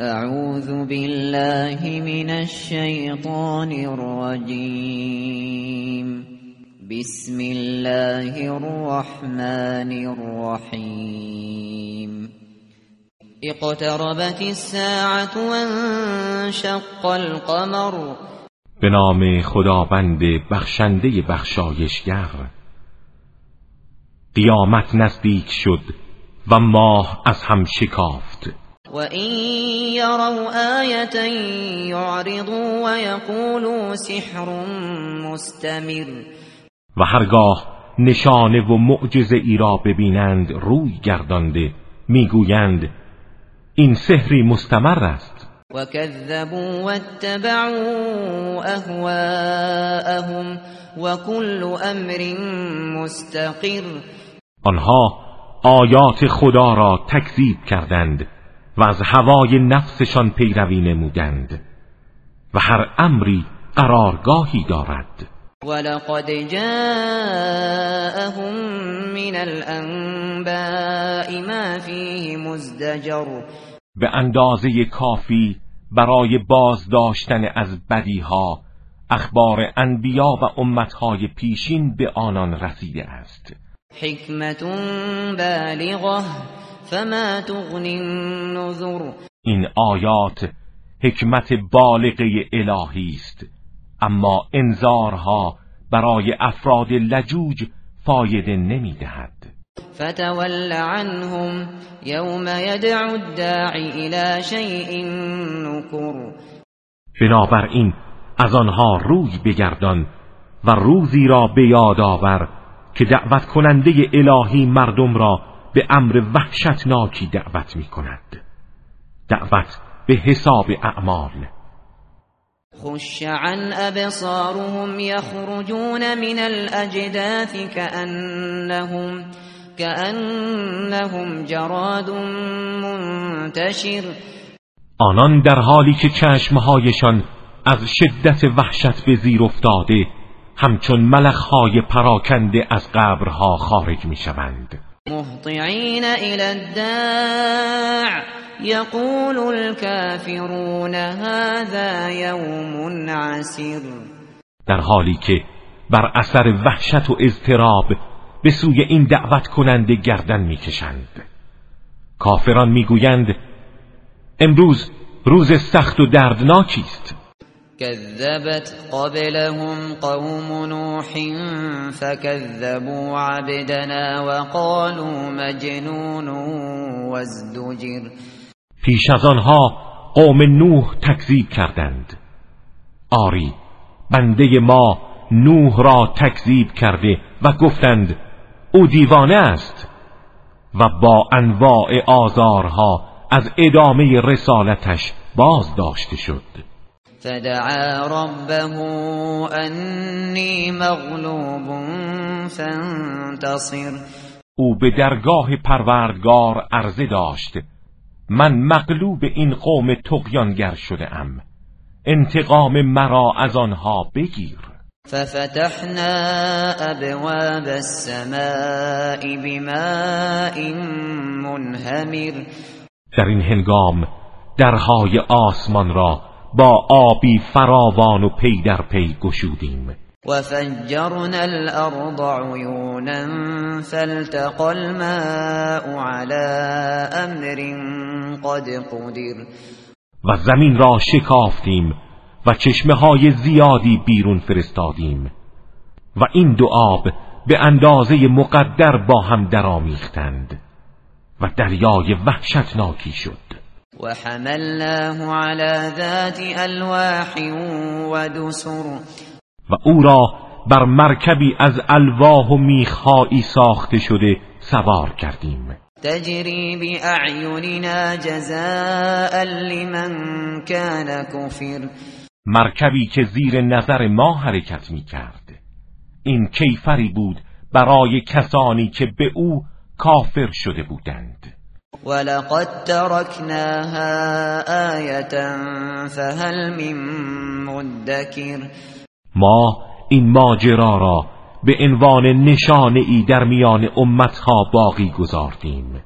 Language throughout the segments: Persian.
اعوذ بالله من الشیطان الرجیم بسم الله الرحمن الرحیم اقتربت الساعة وانشق القمر. به نام خداوند بخشنده بخشایشگر. قیامت نزدیک شد و ماه از هم شکافت. و این یروا آیتا یعرضوا و یقولوا سحر مستمر و هرگاه نشانه و معجزه ای را ببینند روی گردانده می‌گویند این سحری مستمر است. و کذبوا واتبعوا اهواءهم و کل امر مستقر آنها آیات خدا را تکذیب کردند. و از هوای نفسشان پیروی نمودند و هر امری قرارگاهی دارد. ولقد جاءهم من الانباء ما فيه مزدجر. به اندازه کافی برای بازداشتن از بدیها اخبار انبیا و امتهای پیشین به آنان رسیده است. حکمت بالغه. فما تغنی النذر. این آیات حکمت بالغه الهی است. اما انذارها برای افراد لجوج فایده نمی‌دهد. فتول عنهم یوم یدعو الداعی الى شیء نکر بنابراین از آنها روی بگردان و روزی را به یاد آور که دعوت کننده الهی مردم را به امر وحشتناکی دعوت می کند دعوت به حساب اعمال. خش عن ابصارهم يخرجون من الاجداث كأنهم كأنهم جراد منتشر. آنان در حالی که چشمهایشان از شدت وحشت به زیر افتاده همچون ملخهای پراکنده از قبرها خارج می شوند مهطعین الى الداع. یقول الكافرون هذا یوم عسیر در حالی که بر اثر وحشت و اضطراب به سوی این دعوت کننده گردن می‌کشند. کافران می‌گویند امروز روز سخت و دردناکی است. كذبت قبلهم قوم نوح فكذبوا عبدنا وقالوا مجنون وازدجر. پیش از آنها قوم نوح تکذیب کردند. آری بنده ما نوح را تکذیب کرده و گفتند او دیوانه است و با انواع آزارها از ادامه رسالتش باز داشته شد. فدعا ربه انی مغلوب فانتصر. او به درگاه پروردگار عرضه داشت من مغلوب این قوم تقیانگر شده ام. انتقام مرا از آنها بگیر. ففتحنا ابواب السماء بماء منهمر. در این هنگام درهای آسمان را با آبی فراوان و پی در پی گشودیم. و فجرنا الارض عیونا فالتقى الماء على امر قد قدر. و زمین را شکافتیم و چشمه های زیادی بیرون فرستادیم. و این دو آب به اندازه مقدر با هم درآمیختند و دریای وحشتناکی شد. وحملناه على ذات الواح ودسر. و او را بر مرکبی از الواح و میخهایی ساخته شده سوار کردیم. تجری باعیننا جزاء لمن كان کفر. مرکبی که زیر نظر ما حرکت می کرد این کیفری بود برای کسانی که به او کافر شده بودند. ولقد تركناها آیه فهل من مدکر ما این ماجرا را به عنوان نشانه ای در میان امتها باقی گذاردیم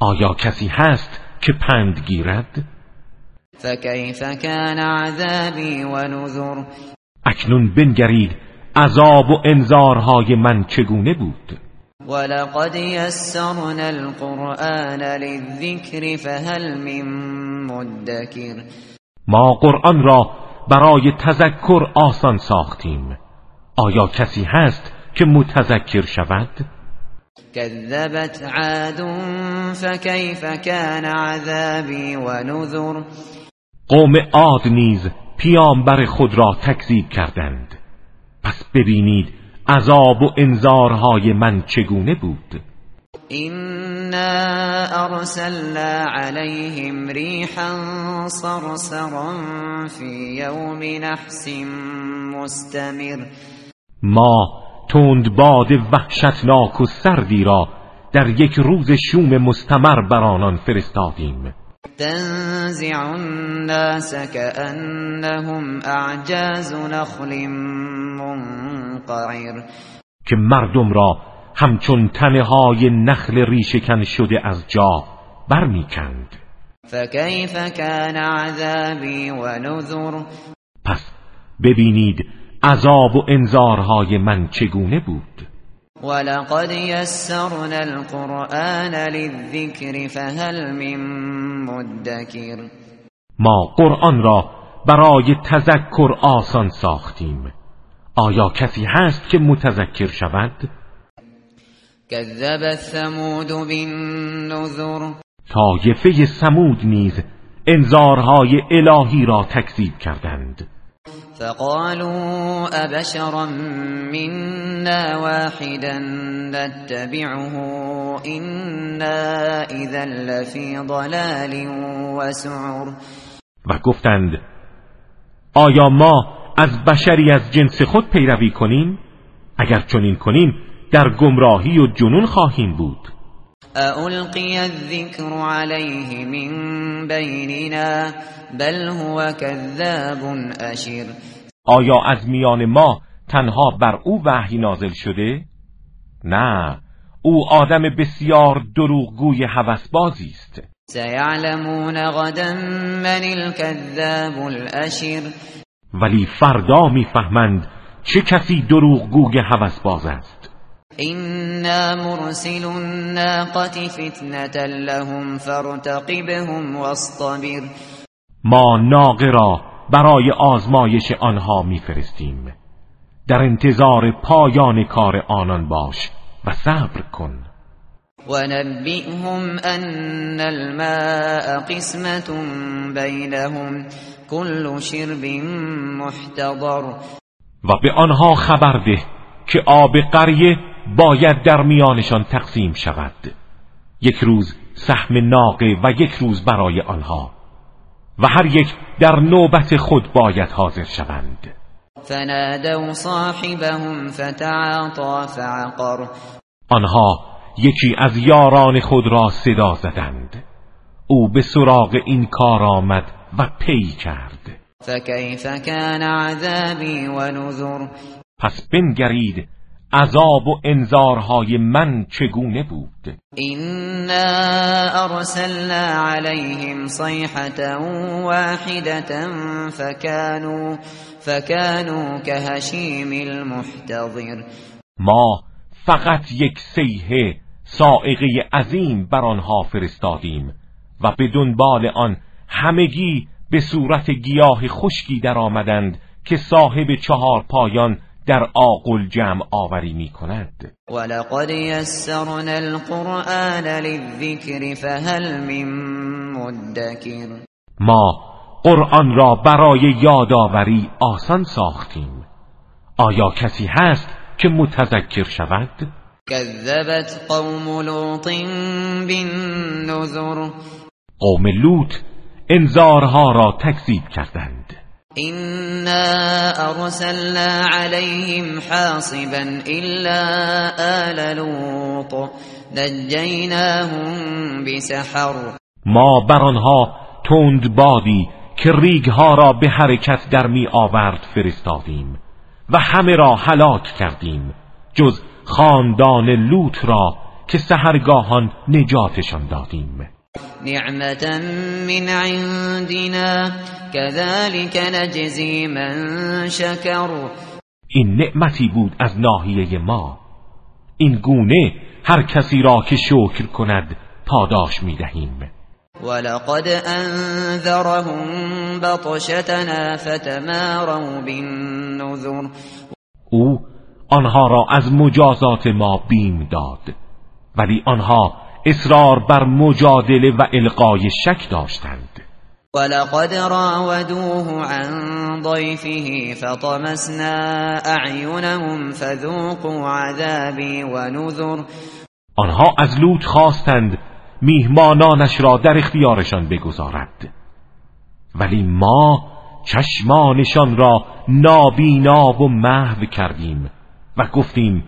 آیا کسی هست که پند گیرد؟ فكيف كان عذابي ونذر اکنون بنگرید عذاب و انذارهای من چگونه بود ولقد يسرنا القرآن للذكر فهل من مدكر ما قرآن را برای تذکر آسان ساختیم آیا کسی هست که متذکر شود؟ كذبت عاد فكيف كان عذابي ونذر قوم عاد نیز پیامبر خود را تکذیب کردند پس ببینید عذاب و انذارهای من چگونه بود؟ إنا أرسلنا عليهم ريحا صرصرا في يوم نحس مستمر. ما تند باد وحشتناک و سردی را در یک روز شوم مستمر بر آنان فرستادیم. تنزع الناس كأنهم أعجاز نخل منقعر که مردم را همچون تنه های نخل ریشکن شده از جا برمیکند. فكيف كان عذابي ونذر پس ببینید عذاب و انذارهای من چگونه بود. ولقد يسرنا القرآن للذكر فهل من مدكر ما قرآن را برای تذکر آسان ساختیم. آیا کسی هست که متذکر شود؟ بالنذر. طایفه سمود نیز انذارهای الهی را تکذیب کردند. فقالوا أبشرا منا واحدا نتبعه إنا إذا لفي ضلال وسعر. و گفتند آیا ما از بشری از جنس خود پیروی کنیم؟ اگر چنین کنیم در گمراهی و جنون خواهیم بود. ألقي الذكر عليه من بيننا بل هو كذاب أشر. آیا از میان ما تنها بر او وحی نازل شده؟ نه او آدم بسیار دروغگوی هوسبازی است. سيعلمون غدا من الكذاب الأشر. ولی فردا می‌فهمند چه کسی دروغگوی هوسباز است. إنا مرسل الناقة فتنة لهم فارتقبهم واصطبر. ما ناقه را برای آزمایش آنها میفرستیم. در انتظار پایان کار آنان باش و صبر کن. ونبئهم أن الماء قسمة بينهم. كل شرب محتضر. و به آنها خبر ده که آب قریه باید در میانشان تقسیم شود. یک روز سهم ناقه و یک روز برای آنها و هر یک در نوبت خود باید حاضر شوند. فنادوا صاحبهم فتعاطى فعقر. آنها یکی از یاران خود را صدا زدند. او به سراغ این کار آمد و پی کرد. فكيف كان عذابي ونذر پس بنگرید عذاب و انذارهای من چگونه بود؟ إنا أرسلنا عليهم صيحة واحدة فكانوا فكانوا كهشيم المحتضر. ما فقط یک سیحه سائقه عظیم بر آنها فرستادیم و به دنبال آن همگی به صورت گیاه خشکی در آمدند که صاحب چهار پایان در آقل جمع آوری می کند ولقد يسرنا القرآن للذكر فهل من مدكر. ما قرآن را برای یادآوری آسان ساختیم. آیا کسی هست که متذکر شود؟ كذبت قوم لوط بالنذر. قوم لوط انذارها را تکذیب کردند. إنا أرسلنا عليهم حاصبا إلا آل لوط نجيناهم بسحر. ما بر آنها تند بادی که ریگها را به حرکت در می آورد فرستادیم و همه را هلاک کردیم جز خاندان لوط را که سهرگاهان نجاتشان دادیم. نعمتا من عندنا. كذلك نجزی من شکر این نعمتی بود از ناحیه ما. این گونه هر کسی را که شکر کند پاداش می دهیم ولقد انذرهم بطشتنا فتماروا بالنذر. او آنها را از مجازات ما بیم داد ولی آنها اصرار بر مجادله و القای شک داشتند. ولقد راودوه عن ضيفه فطمسنا اعینهم فذوقوا عذابی ونذر. آنها از لوط خواستند میهمانانش را در اختیارشان بگذارد. ولی ما چشمانشان را نابینا و محو کردیم و گفتیم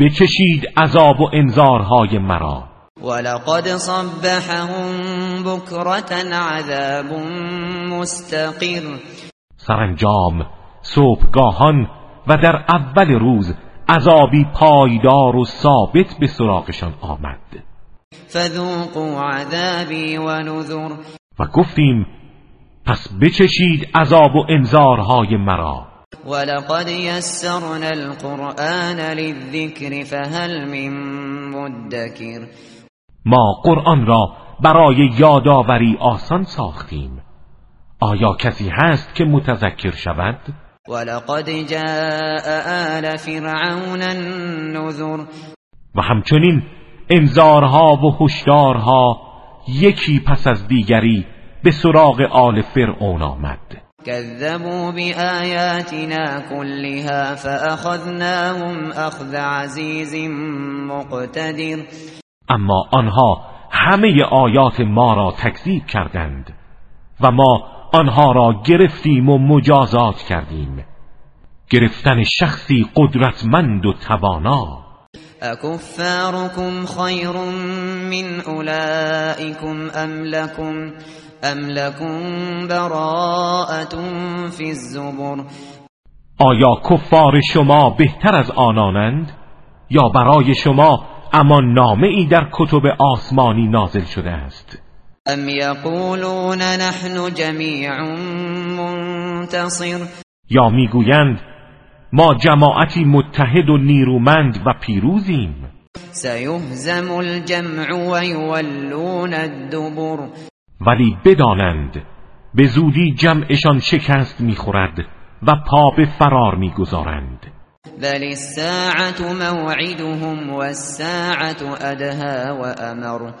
بچشید عذاب و انذارهای مرا. ولقد صبحهم بكرة عذاب مستقر. سرانجام صبحگاهان و در اول روز عذابی پایدار و ثابت به سراغشان آمد. فذوقوا عذابی و نذر و گفتیم پس بچشید عذاب و انذارهای مرا. ولقد يسرنا القرآن للذكر فهل من مدكر. ما قرآن را برای یادآوری آسان ساختیم. آیا کسی هست که متذکر شود؟ ولقد جاء آل فرعون النذر. و همچنین انذارها و هشدارها یکی پس از دیگری به سراغ آل فرعون آمد. كذبوا بآياتنا كلها فأخذناهم أخذ عزیز مقتدر. اما آنها همه آیات ما را تکذیب کردند و ما آنها را گرفتیم و مجازات کردیم. گرفتن شخصی قدرتمند و توانا. اکفارکم خیر من اولئکم ام لکم ام لکم براءت فی الزبر. آیا کفار شما بهتر از آنانند یا برای شما اما نامه ای در کتب آسمانی نازل شده است. ام یقولون نحن جمیع منتصر. یا می‌گویند ما جماعتی متحد و نیرومند و پیروزیم. سیهزم الجمع و یولون الدبر. ولی بدانند به زودی جمعشان شکست می‌خورد و پا به فرار می‌گذارند. بل الساعت موعدهم والساعت ادها و امر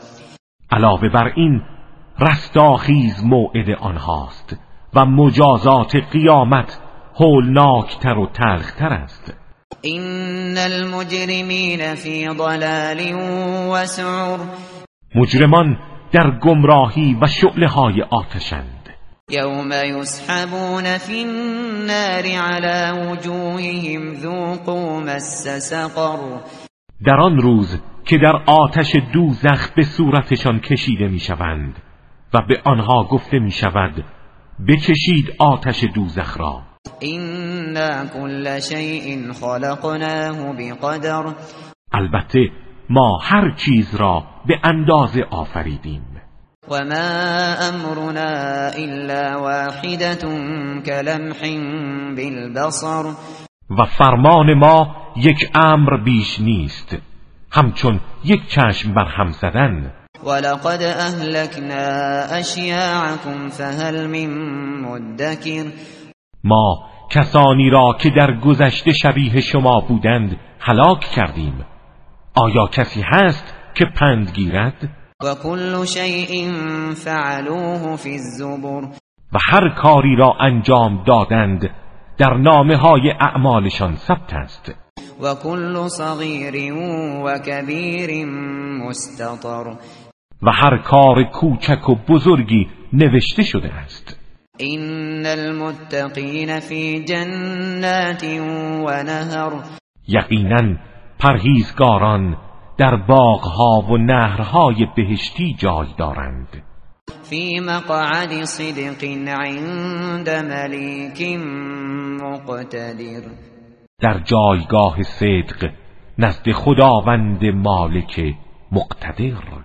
علاوه بر این رستاخیز موعد آنهاست و مجازات قیامت هولناکتر و تلختر است. این المجرمین فی ضلال و سعر مجرمان در گمراهی و شعله های آتشند. یوم یسحبون فی النار على وجوههم ذوقوا مس سقر. در آن روز که در آتش دوزخ به صورتشان کشیده می‌شوند و به آنها گفته می شود بچشید آتش دوزخ را. اینا کل شیء خلقناه بقدر. البته ما هر چیز را به اندازه آفریدیم. و ما امرنا الا واحدة کلمح بالبصر و فرمان ما یک امر بیش نیست همچون یک چشم بر هم زدن. ولقد اهلكنا اشیاعكم فهل من مدکر ما کسانی را که در گذشته شبیه شما بودند هلاک کردیم. آیا کسی هست که پند گیرد؟ و کل شیء فعلوه فی الزبر. و هر کاری را انجام دادند در نامه های اعمالشان ثبت است. و کل صغیر و کبیر مستطر. و هر کار کوچک و بزرگی نوشته شده است. این المتقین فی جنات و نهر یقینا پرهیزگاران در باغها و نهرهای بهشتی جای دارند. فی مقعد صدق عند ملیک مقتدر. در جایگاه صدق نزد خداوند مالک مقتدر.